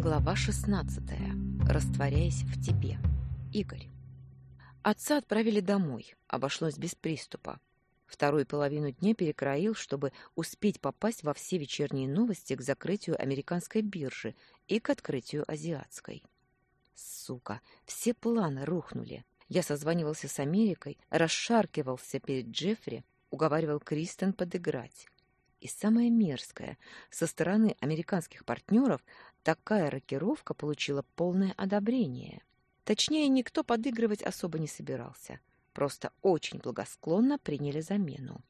Глава 16. Растворяясь в тебе. Игорь. Отца отправили домой. Обошлось без приступа. Вторую половину дня перекроил, чтобы успеть попасть во все вечерние новости к закрытию американской биржи и к открытию азиатской. Сука, все планы рухнули. Я созванивался с Америкой, расшаркивался перед Джеффри, уговаривал Кристен подыграть. И самое мерзкое, со стороны американских партнеров такая рокировка получила полное одобрение. Точнее, никто подыгрывать особо не собирался. Просто очень благосклонно приняли замену.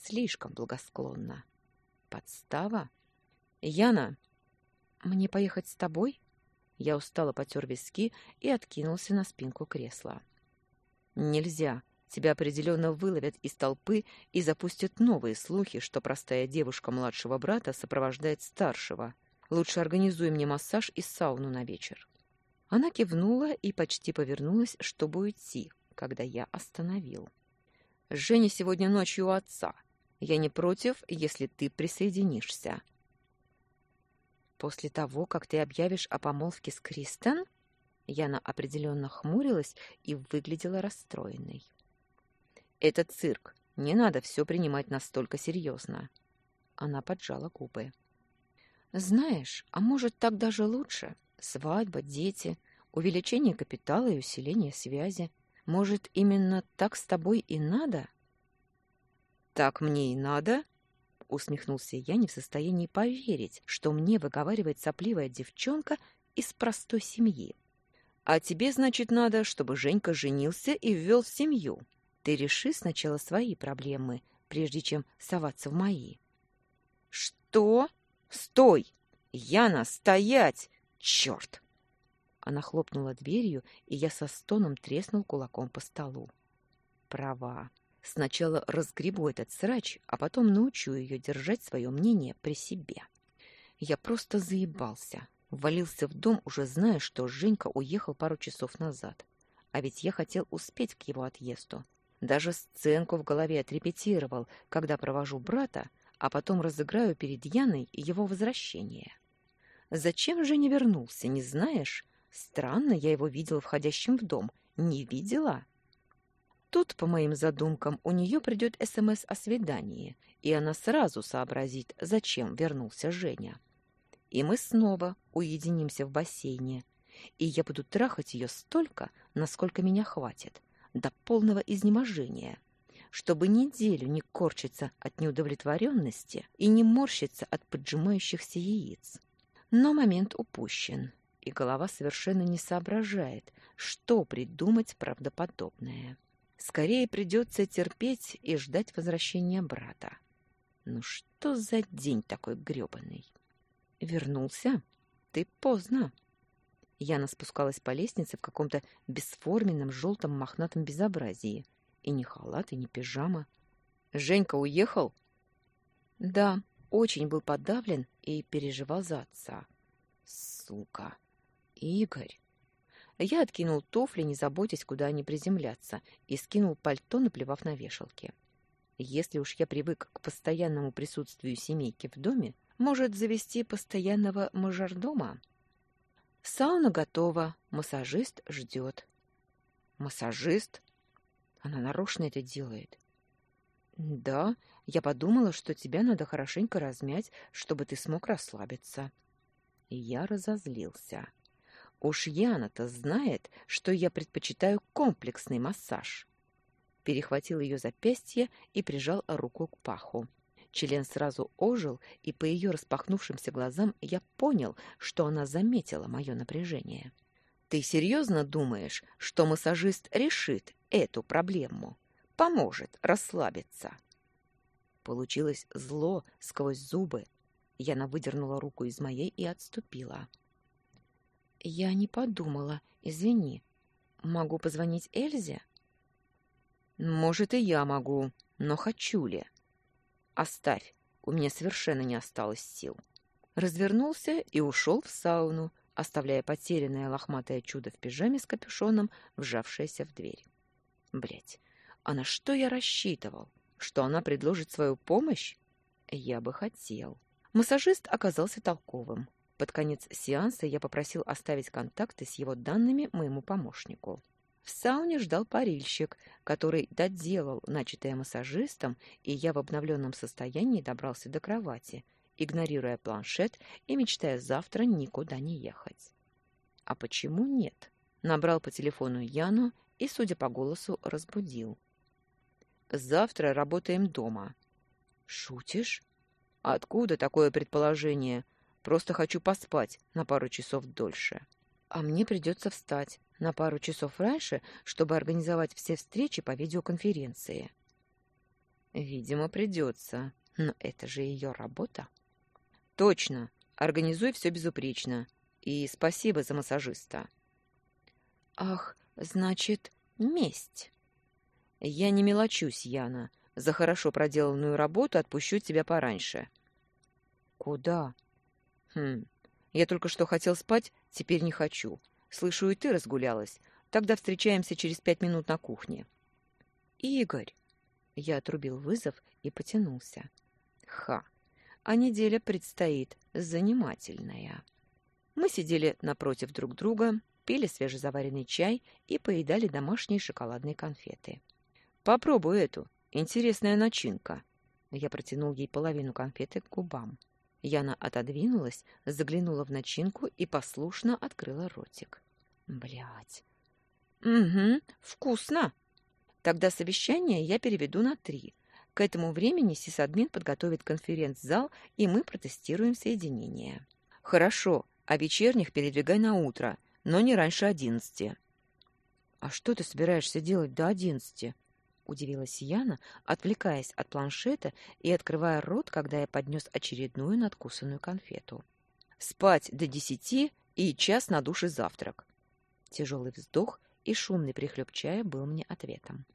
Слишком благосклонно. Подстава? Яна, мне поехать с тобой? Я устало потер виски и откинулся на спинку кресла. Нельзя. Тебя определенно выловят из толпы и запустят новые слухи, что простая девушка младшего брата сопровождает старшего. Лучше организуй мне массаж и сауну на вечер. Она кивнула и почти повернулась, чтобы уйти, когда я остановил. Женя сегодня ночью у отца. Я не против, если ты присоединишься. После того, как ты объявишь о помолвке с Кристен, Яна определенно хмурилась и выглядела расстроенной. Это цирк. Не надо все принимать настолько серьезно. Она поджала губы. Знаешь, а может так даже лучше? Свадьба, дети, увеличение капитала и усиление связи. Может, именно так с тобой и надо? Так мне и надо? Усмехнулся я, не в состоянии поверить, что мне выговаривает сопливая девчонка из простой семьи. А тебе, значит, надо, чтобы Женька женился и ввел семью. Ты реши сначала свои проблемы, прежде чем соваться в мои. Что? Стой! Яна, стоять! Черт! Она хлопнула дверью, и я со стоном треснул кулаком по столу. Права. Сначала разгребу этот срач, а потом научу ее держать свое мнение при себе. Я просто заебался. Ввалился в дом, уже зная, что Женька уехал пару часов назад. А ведь я хотел успеть к его отъезду. Даже сценку в голове отрепетировал, когда провожу брата, а потом разыграю перед Яной его возвращение. Зачем же не вернулся, не знаешь? Странно, я его видела входящим в дом. Не видела? Тут, по моим задумкам, у нее придет СМС о свидании, и она сразу сообразит, зачем вернулся Женя. И мы снова уединимся в бассейне, и я буду трахать ее столько, насколько меня хватит до полного изнеможения, чтобы неделю не корчиться от неудовлетворенности и не морщиться от поджимающихся яиц. Но момент упущен, и голова совершенно не соображает, что придумать правдоподобное. Скорее придется терпеть и ждать возвращения брата. Ну что за день такой грёбаный? Вернулся? Ты поздно. Яна спускалась по лестнице в каком-то бесформенном желтом мохнатом безобразии. И ни халат, и ни пижама. «Женька уехал?» «Да, очень был подавлен и переживал за отца. Сука! Игорь!» Я откинул туфли, не заботясь, куда они приземлятся, и скинул пальто, наплевав на вешалки. Если уж я привык к постоянному присутствию семейки в доме, может завести постоянного мажордома? Сауна готова, массажист ждет. Массажист? Она нарочно это делает. Да, я подумала, что тебя надо хорошенько размять, чтобы ты смог расслабиться. И я разозлился. Уж Яна-то знает, что я предпочитаю комплексный массаж. Перехватил ее запястье и прижал руку к паху. Член сразу ожил, и по ее распахнувшимся глазам я понял, что она заметила мое напряжение. «Ты серьезно думаешь, что массажист решит эту проблему? Поможет расслабиться?» Получилось зло сквозь зубы. Яна выдернула руку из моей и отступила. «Я не подумала. Извини. Могу позвонить Эльзе?» «Может, и я могу, но хочу ли?» Оставь, у меня совершенно не осталось сил. Развернулся и ушел в сауну, оставляя потерянное лохматое чудо в пижаме с капюшоном, вжавшееся в дверь. Блять, а на что я рассчитывал? Что она предложит свою помощь? Я бы хотел. Массажист оказался толковым. Под конец сеанса я попросил оставить контакты с его данными моему помощнику. В сауне ждал парильщик, который доделал начатое массажистом, и я в обновленном состоянии добрался до кровати, игнорируя планшет и мечтая завтра никуда не ехать. А почему нет? Набрал по телефону Яну и, судя по голосу, разбудил. «Завтра работаем дома». «Шутишь?» «Откуда такое предположение?» Просто хочу поспать на пару часов дольше. А мне придется встать на пару часов раньше, чтобы организовать все встречи по видеоконференции. Видимо, придется. Но это же ее работа. Точно. Организуй все безупречно. И спасибо за массажиста. Ах, значит, месть. Я не мелочусь, Яна. За хорошо проделанную работу отпущу тебя пораньше. Куда? Хм, я только что хотел спать, теперь не хочу. Слышу, и ты разгулялась. Тогда встречаемся через пять минут на кухне. Игорь! Я отрубил вызов и потянулся. Ха! А неделя предстоит занимательная. Мы сидели напротив друг друга, пили свежезаваренный чай и поедали домашние шоколадные конфеты. «Попробуй эту. Интересная начинка». Я протянул ей половину конфеты к губам. Яна отодвинулась, заглянула в начинку и послушно открыла ротик. Блять. Угу, вкусно. Тогда совещание я переведу на три. К этому времени сисадмин подготовит конференц-зал, и мы протестируем соединение. Хорошо, а вечерних передвигай на утро, но не раньше одиннадцати. А что ты собираешься делать до одиннадцати? удивилась Яна, отвлекаясь от планшета и открывая рот, когда я поднес очередную надкусанную конфету. «Спать до десяти и час на душе завтрак». Тяжелый вздох и шумный прихлеб чая был мне ответом.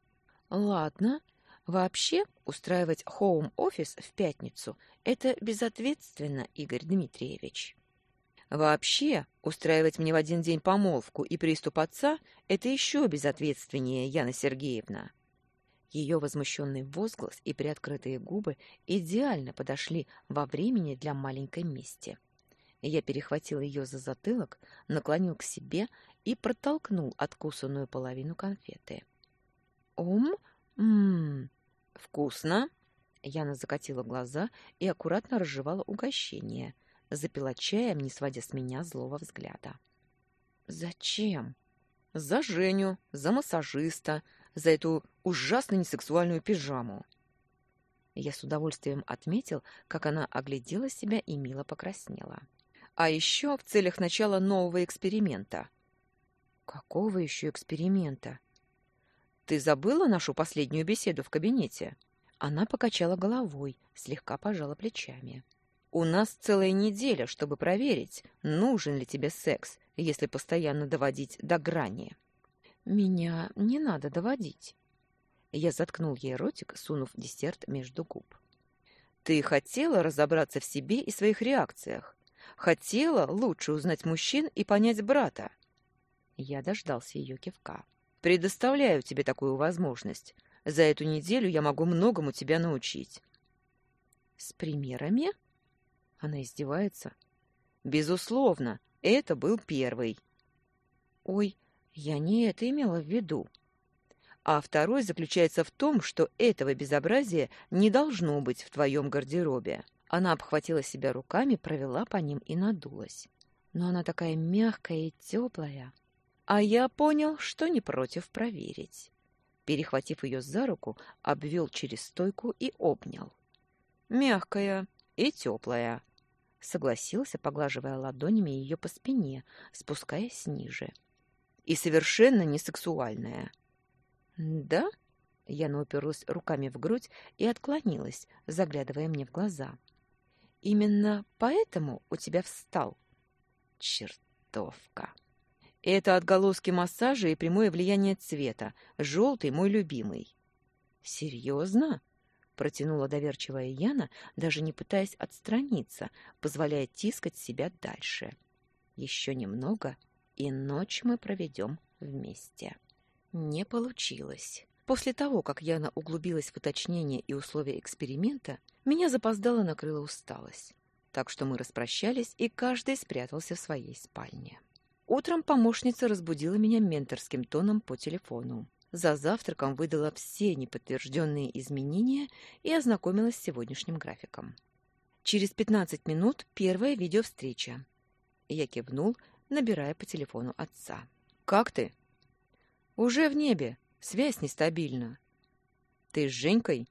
«Ладно. Вообще, устраивать хоум-офис в пятницу — это безответственно, Игорь Дмитриевич». Вообще, устраивать мне в один день помолвку и приступ отца — это еще безответственнее, Яна Сергеевна. Ее возмущенный возглас и приоткрытые губы идеально подошли во времени для маленькой мести. Я перехватил ее за затылок, наклонил к себе и протолкнул откусанную половину конфеты. «Ом? Ммм, вкусно!» Яна закатила глаза и аккуратно разжевала угощение, запила чаем, не сводя с меня злого взгляда. «Зачем?» «За Женю, за массажиста, за эту ужасно несексуальную пижаму. Я с удовольствием отметил, как она оглядела себя и мило покраснела. А еще в целях начала нового эксперимента. Какого еще эксперимента? Ты забыла нашу последнюю беседу в кабинете? Она покачала головой, слегка пожала плечами. У нас целая неделя, чтобы проверить, нужен ли тебе секс, если постоянно доводить до грани. Меня не надо доводить. Я заткнул ей ротик, сунув десерт между губ. Ты хотела разобраться в себе и своих реакциях. Хотела лучше узнать мужчин и понять брата. Я дождался ее кивка. Предоставляю тебе такую возможность. За эту неделю я могу многому тебя научить. С примерами? Она издевается. Безусловно, это был первый. Ой, я не это имела в виду. А второй заключается в том, что этого безобразия не должно быть в твоем гардеробе. Она обхватила себя руками, провела по ним и надулась. Но она такая мягкая и теплая. А я понял, что не против проверить. Перехватив ее за руку, обвел через стойку и обнял. «Мягкая и теплая», — согласился, поглаживая ладонями ее по спине, спускаясь ниже и совершенно не сексуальная. «Да?» — Яна уперлась руками в грудь и отклонилась, заглядывая мне в глаза. «Именно поэтому у тебя встал?» «Чертовка!» «Это отголоски массажа и прямое влияние цвета. Желтый мой любимый». «Серьезно?» — протянула доверчивая Яна, даже не пытаясь отстраниться, позволяя тискать себя дальше. «Еще немного, и ночь мы проведем вместе. Не получилось. После того, как Яна углубилась в уточнение и условия эксперимента, меня запоздало накрыла усталость. так что мы распрощались, и каждый спрятался в своей спальне. Утром помощница разбудила меня менторским тоном по телефону. За завтраком выдала все неподтвержденные изменения и ознакомилась с сегодняшним графиком. Через 15 минут первая видеовстреча. Я кивнул, набирая по телефону отца. «Как ты?» «Уже в небе. Связь нестабильна». «Ты с Женькой?»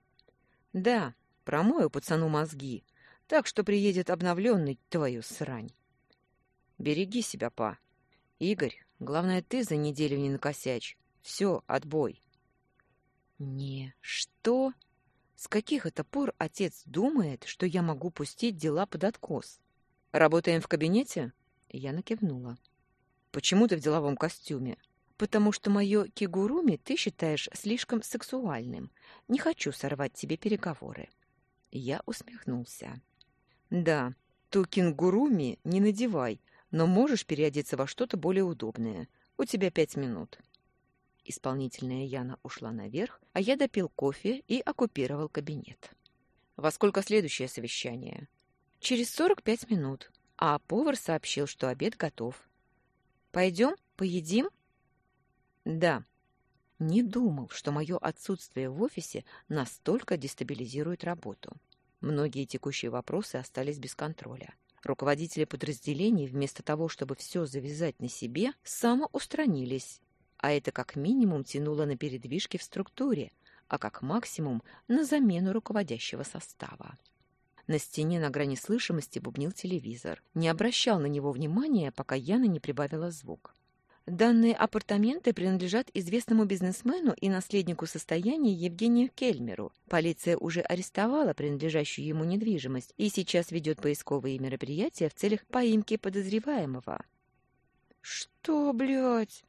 «Да. Промою пацану мозги. Так что приедет обновленный твою срань». «Береги себя, па. Игорь, главное, ты за неделю не накосячь. Все, отбой». «Не, что? С каких это пор отец думает, что я могу пустить дела под откос? Работаем в кабинете?» Я накивнула. «Почему ты в деловом костюме?» «Потому что мое кигуруми ты считаешь слишком сексуальным. Не хочу сорвать тебе переговоры». Я усмехнулся. «Да, ту кенгуруми не надевай, но можешь переодеться во что-то более удобное. У тебя пять минут». Исполнительная Яна ушла наверх, а я допил кофе и оккупировал кабинет. «Во сколько следующее совещание?» «Через сорок пять минут а повар сообщил, что обед готов. «Пойдем, поедим?» «Да». Не думал, что мое отсутствие в офисе настолько дестабилизирует работу. Многие текущие вопросы остались без контроля. Руководители подразделений, вместо того, чтобы все завязать на себе, самоустранились. А это как минимум тянуло на передвижки в структуре, а как максимум на замену руководящего состава. На стене на грани слышимости бубнил телевизор. Не обращал на него внимания, пока Яна не прибавила звук. Данные апартаменты принадлежат известному бизнесмену и наследнику состояния Евгению Кельмеру. Полиция уже арестовала принадлежащую ему недвижимость и сейчас ведет поисковые мероприятия в целях поимки подозреваемого. «Что, блядь?»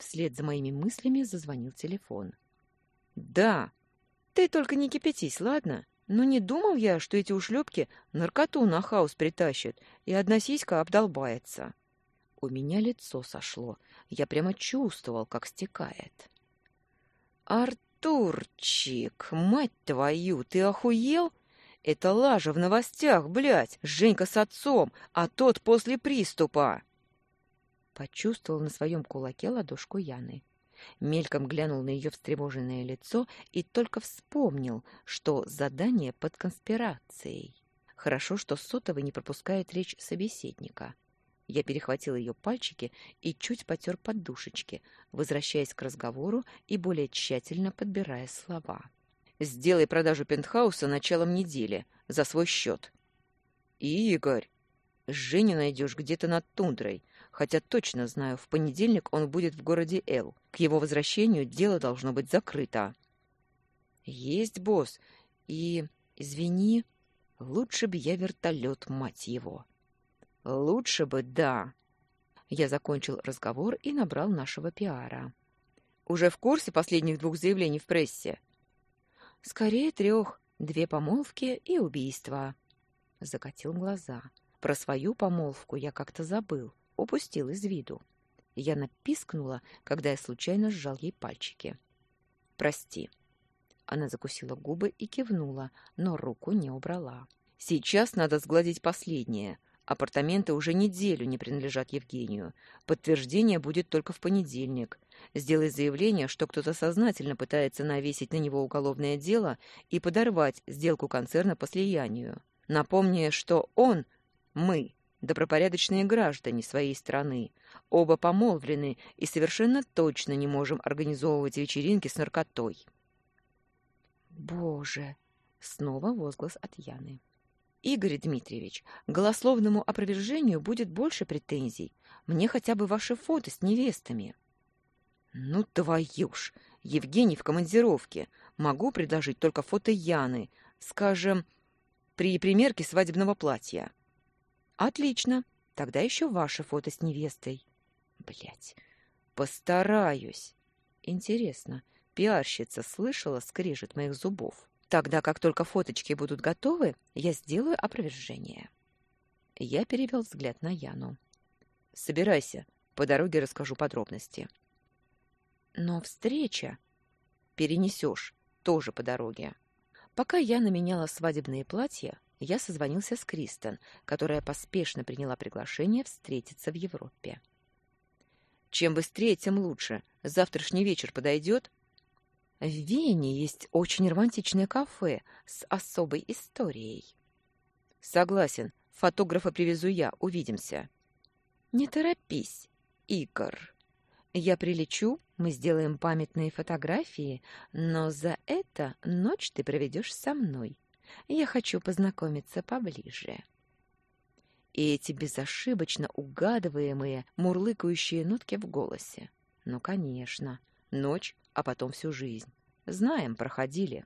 Вслед за моими мыслями зазвонил телефон. «Да. Ты только не кипятись, ладно? Но не думал я, что эти ушлепки наркоту на хаос притащат, и одна сиська обдолбается. У меня лицо сошло. Я прямо чувствовал, как стекает. «Артурчик, мать твою, ты охуел? Это лажа в новостях, блядь! Женька с отцом, а тот после приступа!» Почувствовал на своем кулаке ладошку Яны. Мельком глянул на ее встревоженное лицо и только вспомнил, что задание под конспирацией. Хорошо, что сотовый не пропускает речь собеседника. Я перехватил ее пальчики и чуть потер подушечки, возвращаясь к разговору и более тщательно подбирая слова. «Сделай продажу пентхауса началом недели за свой счет». «Игорь, Женю найдешь где-то над тундрой хотя точно знаю, в понедельник он будет в городе Эл. К его возвращению дело должно быть закрыто. Есть, босс. И, извини, лучше бы я вертолет, мать его. Лучше бы, да. Я закончил разговор и набрал нашего пиара. Уже в курсе последних двух заявлений в прессе? Скорее трех. Две помолвки и убийство. Закатил глаза. Про свою помолвку я как-то забыл упустил из виду. Я напискнула, когда я случайно сжал ей пальчики. «Прости». Она закусила губы и кивнула, но руку не убрала. «Сейчас надо сгладить последнее. Апартаменты уже неделю не принадлежат Евгению. Подтверждение будет только в понедельник. Сделай заявление, что кто-то сознательно пытается навесить на него уголовное дело и подорвать сделку концерна по слиянию. Напомни, что он, мы, добропорядочные граждане своей страны. Оба помолвлены и совершенно точно не можем организовывать вечеринки с наркотой. Боже! Снова возглас от Яны. Игорь Дмитриевич, голословному опровержению будет больше претензий. Мне хотя бы ваши фото с невестами. Ну, твою ж! Евгений в командировке. Могу предложить только фото Яны, скажем, при примерке свадебного платья. Отлично. Тогда еще ваше фото с невестой. Блять. Постараюсь. Интересно, пиарщица слышала скрежет моих зубов. Тогда, как только фоточки будут готовы, я сделаю опровержение. Я перевел взгляд на Яну. Собирайся, по дороге расскажу подробности. Но встреча перенесешь тоже по дороге. Пока Яна меняла свадебные платья, я созвонился с Кристен, которая поспешно приняла приглашение встретиться в Европе. «Чем быстрее, тем лучше. Завтрашний вечер подойдет?» В Вене есть очень романтичное кафе с особой историей. Согласен. Фотографа привезу я. Увидимся. Не торопись, Игорь. Я прилечу, мы сделаем памятные фотографии, но за это ночь ты проведешь со мной. Я хочу познакомиться поближе. И эти безошибочно угадываемые, мурлыкающие нотки в голосе. Ну, конечно, ночь, а потом всю жизнь. Знаем, проходили.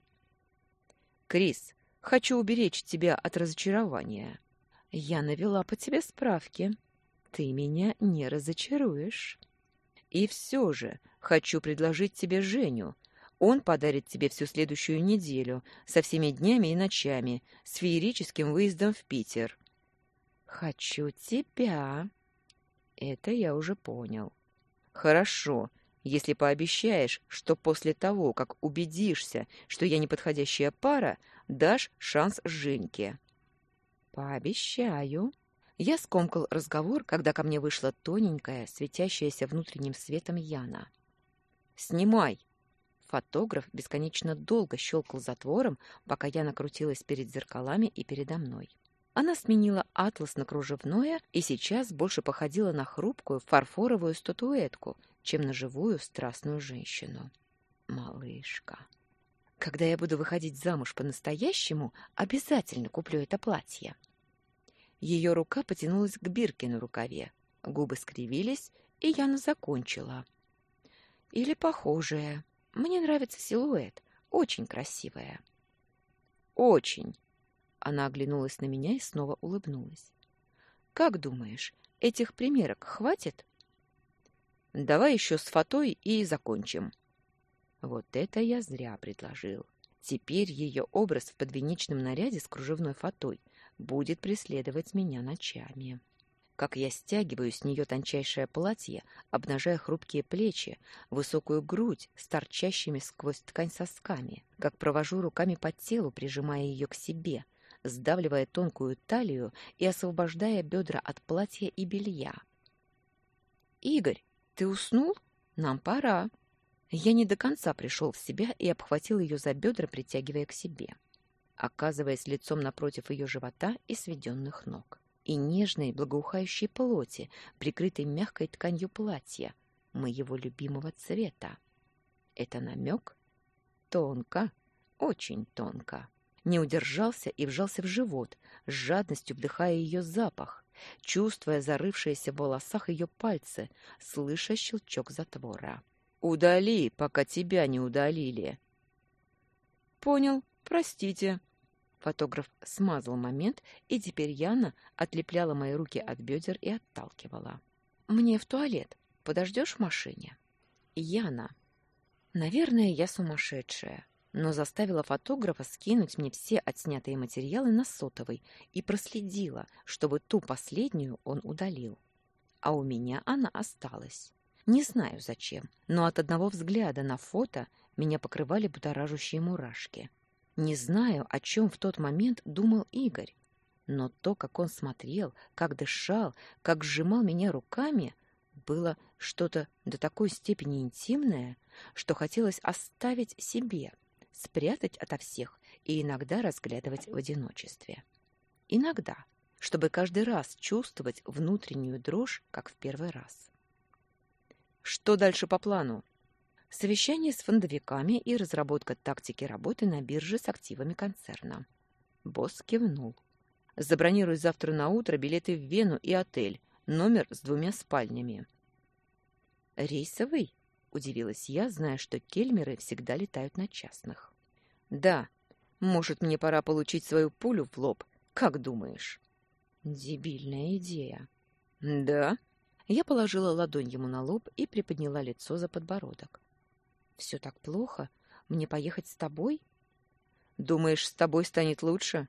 Крис, хочу уберечь тебя от разочарования. Я навела по тебе справки. Ты меня не разочаруешь. И все же хочу предложить тебе Женю. Он подарит тебе всю следующую неделю со всеми днями и ночами, с феерическим выездом в Питер. Хочу тебя. Это я уже понял. Хорошо, если пообещаешь, что после того, как убедишься, что я неподходящая пара, дашь шанс Женьке. Пообещаю. Я скомкал разговор, когда ко мне вышла тоненькая, светящаяся внутренним светом Яна. «Снимай!» Фотограф бесконечно долго щелкал затвором, пока я накрутилась перед зеркалами и передо мной. Она сменила атлас на кружевное и сейчас больше походила на хрупкую фарфоровую статуэтку, чем на живую страстную женщину. Малышка. Когда я буду выходить замуж по-настоящему, обязательно куплю это платье. Ее рука потянулась к бирке на рукаве. Губы скривились, и Яна закончила. Или похожая. Мне нравится силуэт. Очень красивая. Очень. Она оглянулась на меня и снова улыбнулась. Как думаешь, этих примерок хватит? Давай еще с фатой и закончим. Вот это я зря предложил. Теперь ее образ в подвенечном наряде с кружевной фатой будет преследовать меня ночами. Как я стягиваю с нее тончайшее платье, обнажая хрупкие плечи, высокую грудь с торчащими сквозь ткань сосками, как провожу руками по телу, прижимая ее к себе, сдавливая тонкую талию и освобождая бедра от платья и белья. «Игорь, ты уснул? Нам пора!» Я не до конца пришел в себя и обхватил ее за бедра, притягивая к себе, оказываясь лицом напротив ее живота и сведенных ног, и нежной благоухающей плоти, прикрытой мягкой тканью платья, моего любимого цвета. Это намек? Тонко, очень тонко. Не удержался и вжался в живот, с жадностью вдыхая ее запах, чувствуя зарывшиеся в волосах ее пальцы, слыша щелчок затвора. Удали, пока тебя не удалили. Понял, простите. Фотограф смазал момент, и теперь Яна отлепляла мои руки от бедер и отталкивала. Мне в туалет. Подождешь в машине? Яна. Наверное, я сумасшедшая, но заставила фотографа скинуть мне все отснятые материалы на сотовый и проследила, чтобы ту последнюю он удалил. А у меня она осталась. Не знаю зачем, но от одного взгляда на фото меня покрывали будоражащие мурашки. Не знаю, о чем в тот момент думал Игорь, но то, как он смотрел, как дышал, как сжимал меня руками, было что-то до такой степени интимное, что хотелось оставить себе, спрятать ото всех и иногда разглядывать в одиночестве. Иногда, чтобы каждый раз чувствовать внутреннюю дрожь, как в первый раз. Что дальше по плану? Совещание с фондовиками и разработка тактики работы на бирже с активами концерна. Босс кивнул. Забронируй завтра на утро билеты в Вену и отель, номер с двумя спальнями. Рейсовый? Удивилась я, зная, что кельмеры всегда летают на частных. Да. Может, мне пора получить свою пулю в лоб? Как думаешь? Дебильная идея. Да? Я положила ладонь ему на лоб и приподняла лицо за подбородок. «Все так плохо? Мне поехать с тобой?» «Думаешь, с тобой станет лучше?»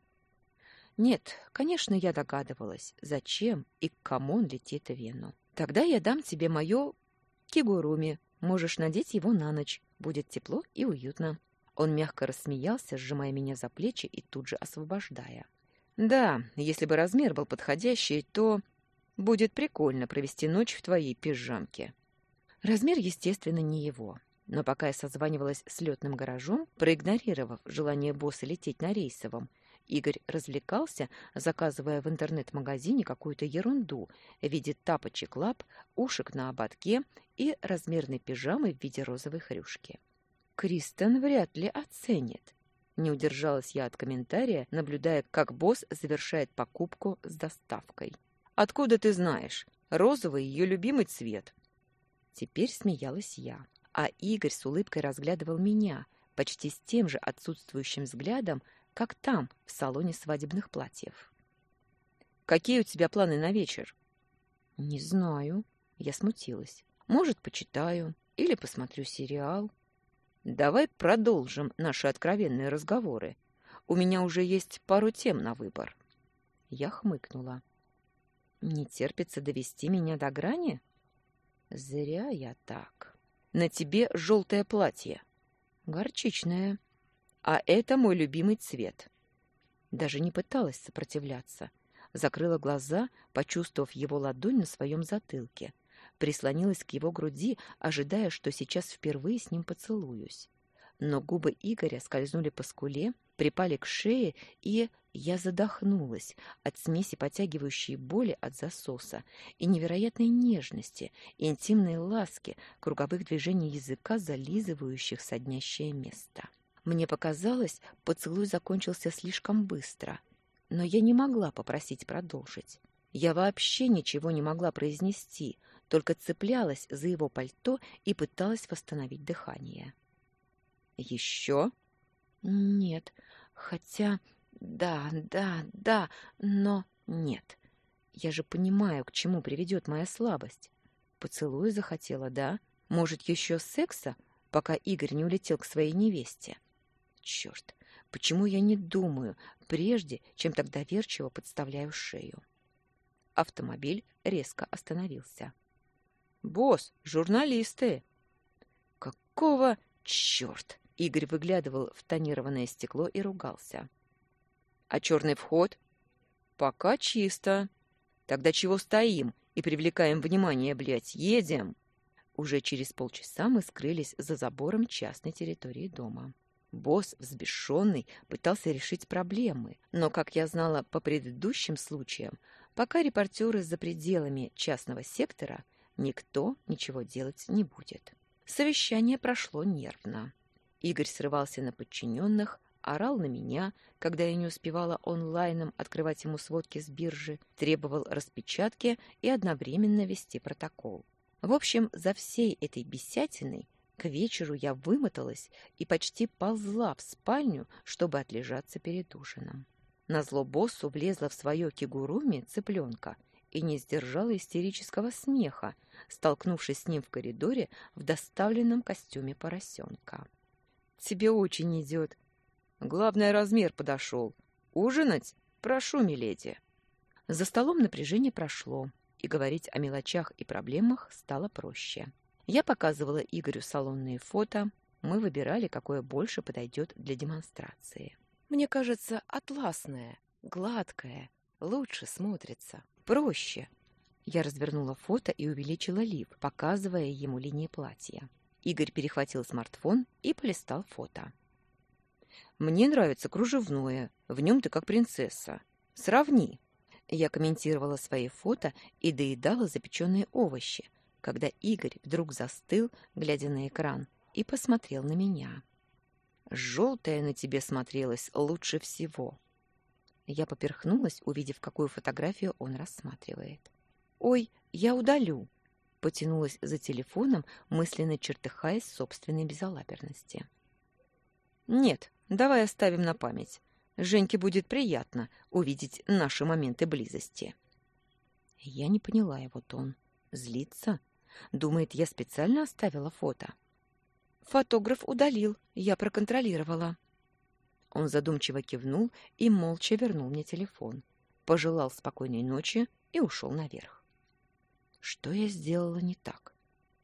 «Нет, конечно, я догадывалась, зачем и к кому он летит в Вену. Тогда я дам тебе мое кигуруми. Можешь надеть его на ночь. Будет тепло и уютно». Он мягко рассмеялся, сжимая меня за плечи и тут же освобождая. Да, если бы размер был подходящий, то будет прикольно провести ночь в твоей пижамке. Размер, естественно, не его. Но пока я созванивалась с летным гаражом, проигнорировав желание босса лететь на рейсовом, Игорь развлекался, заказывая в интернет-магазине какую-то ерунду в виде тапочек лап, ушек на ободке и размерной пижамы в виде розовой хрюшки. Кристен вряд ли оценит. Не удержалась я от комментария, наблюдая, как босс завершает покупку с доставкой. «Откуда ты знаешь? Розовый — ее любимый цвет». Теперь смеялась я, а Игорь с улыбкой разглядывал меня, почти с тем же отсутствующим взглядом, как там, в салоне свадебных платьев. «Какие у тебя планы на вечер?» «Не знаю». Я смутилась. «Может, почитаю или посмотрю сериал». «Давай продолжим наши откровенные разговоры. У меня уже есть пару тем на выбор». Я хмыкнула. «Не терпится довести меня до грани?» «Зря я так. На тебе желтое платье». «Горчичное». А это мой любимый цвет. Даже не пыталась сопротивляться. Закрыла глаза, почувствовав его ладонь на своем затылке. Прислонилась к его груди, ожидая, что сейчас впервые с ним поцелуюсь. Но губы Игоря скользнули по скуле, припали к шее, и я задохнулась от смеси потягивающей боли от засоса и невероятной нежности, интимной ласки, круговых движений языка, зализывающих соднящее место. Мне показалось, поцелуй закончился слишком быстро, но я не могла попросить продолжить. Я вообще ничего не могла произнести, только цеплялась за его пальто и пыталась восстановить дыхание. «Еще?» «Нет, хотя... Да, да, да, но нет. Я же понимаю, к чему приведет моя слабость. Поцелуя захотела, да? Может, еще секса, пока Игорь не улетел к своей невесте?» Черт, почему я не думаю, прежде чем так доверчиво подставляю шею? Автомобиль резко остановился. «Босс, журналисты!» «Какого черт?» Игорь выглядывал в тонированное стекло и ругался. «А черный вход?» «Пока чисто. Тогда чего стоим и привлекаем внимание, блядь? Едем!» Уже через полчаса мы скрылись за забором частной территории дома. Босс, взбешенный, пытался решить проблемы, но, как я знала по предыдущим случаям, пока репортеры за пределами частного сектора, никто ничего делать не будет. Совещание прошло нервно. Игорь срывался на подчиненных, орал на меня, когда я не успевала онлайном открывать ему сводки с биржи, требовал распечатки и одновременно вести протокол. В общем, за всей этой бесятиной к вечеру я вымоталась и почти ползла в спальню, чтобы отлежаться перед ужином. Назло боссу влезла в свое кигуруми цыпленка и не сдержала истерического смеха, столкнувшись с ним в коридоре в доставленном костюме поросенка. «Тебе очень идет. Главное, размер подошел. Ужинать? Прошу, миледи». За столом напряжение прошло, и говорить о мелочах и проблемах стало проще. Я показывала Игорю салонные фото, мы выбирали, какое больше подойдет для демонстрации. Мне кажется, атласное, гладкое, лучше смотрится, проще. Я развернула фото и увеличила лиф, показывая ему линии платья. Игорь перехватил смартфон и полистал фото. «Мне нравится кружевное, в нем ты как принцесса. Сравни». Я комментировала свои фото и доедала запеченные овощи, когда Игорь вдруг застыл, глядя на экран, и посмотрел на меня. «Желтая на тебе смотрелась лучше всего». Я поперхнулась, увидев, какую фотографию он рассматривает. «Ой, я удалю!» Потянулась за телефоном, мысленно чертыхаясь собственной безалаберности. «Нет, давай оставим на память. Женьке будет приятно увидеть наши моменты близости». Я не поняла его тон. Злиться? Думает, я специально оставила фото. Фотограф удалил, я проконтролировала. Он задумчиво кивнул и молча вернул мне телефон. Пожелал спокойной ночи и ушел наверх. Что я сделала не так?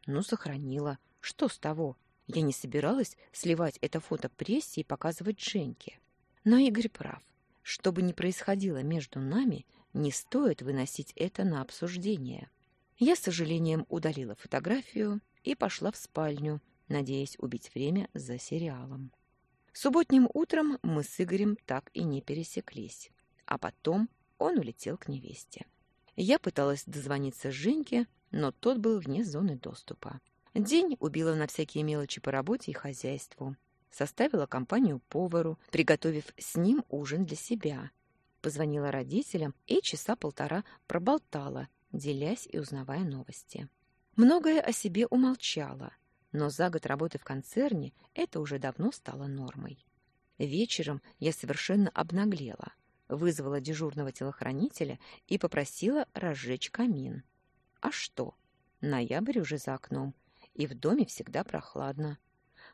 Ну, сохранила. Что с того? Я не собиралась сливать это фото прессе и показывать Женьке. Но Игорь прав. Что бы ни происходило между нами, не стоит выносить это на обсуждение. Я с сожалением удалила фотографию и пошла в спальню, надеясь убить время за сериалом. Субботним утром мы с Игорем так и не пересеклись, а потом он улетел к невесте. Я пыталась дозвониться Женьке, но тот был вне зоны доступа. День убила на всякие мелочи по работе и хозяйству. Составила компанию повару, приготовив с ним ужин для себя. Позвонила родителям и часа полтора проболтала, делясь и узнавая новости. Многое о себе умолчала, но за год работы в концерне это уже давно стало нормой. Вечером я совершенно обнаглела, вызвала дежурного телохранителя и попросила разжечь камин. А что? Ноябрь уже за окном, и в доме всегда прохладно.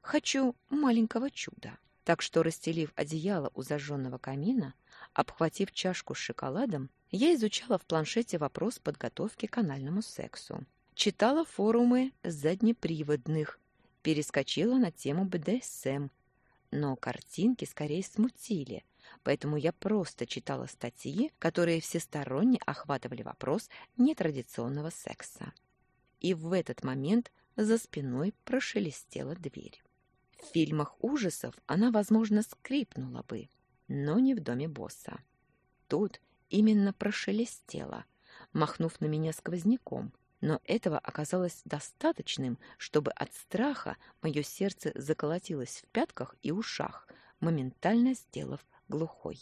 Хочу маленького чуда. Так что, расстелив одеяло у зажженного камина, обхватив чашку с шоколадом, я изучала в планшете вопрос подготовки к анальному сексу. Читала форумы заднеприводных, перескочила на тему БДСМ, но картинки скорее смутили, поэтому я просто читала статьи, которые всесторонне охватывали вопрос нетрадиционного секса. И в этот момент за спиной прошелестела дверь. В фильмах ужасов она, возможно, скрипнула бы, но не в доме босса. Тут именно прошелестела, махнув на меня сквозняком, но этого оказалось достаточным, чтобы от страха мое сердце заколотилось в пятках и ушах, моментально сделав глухой.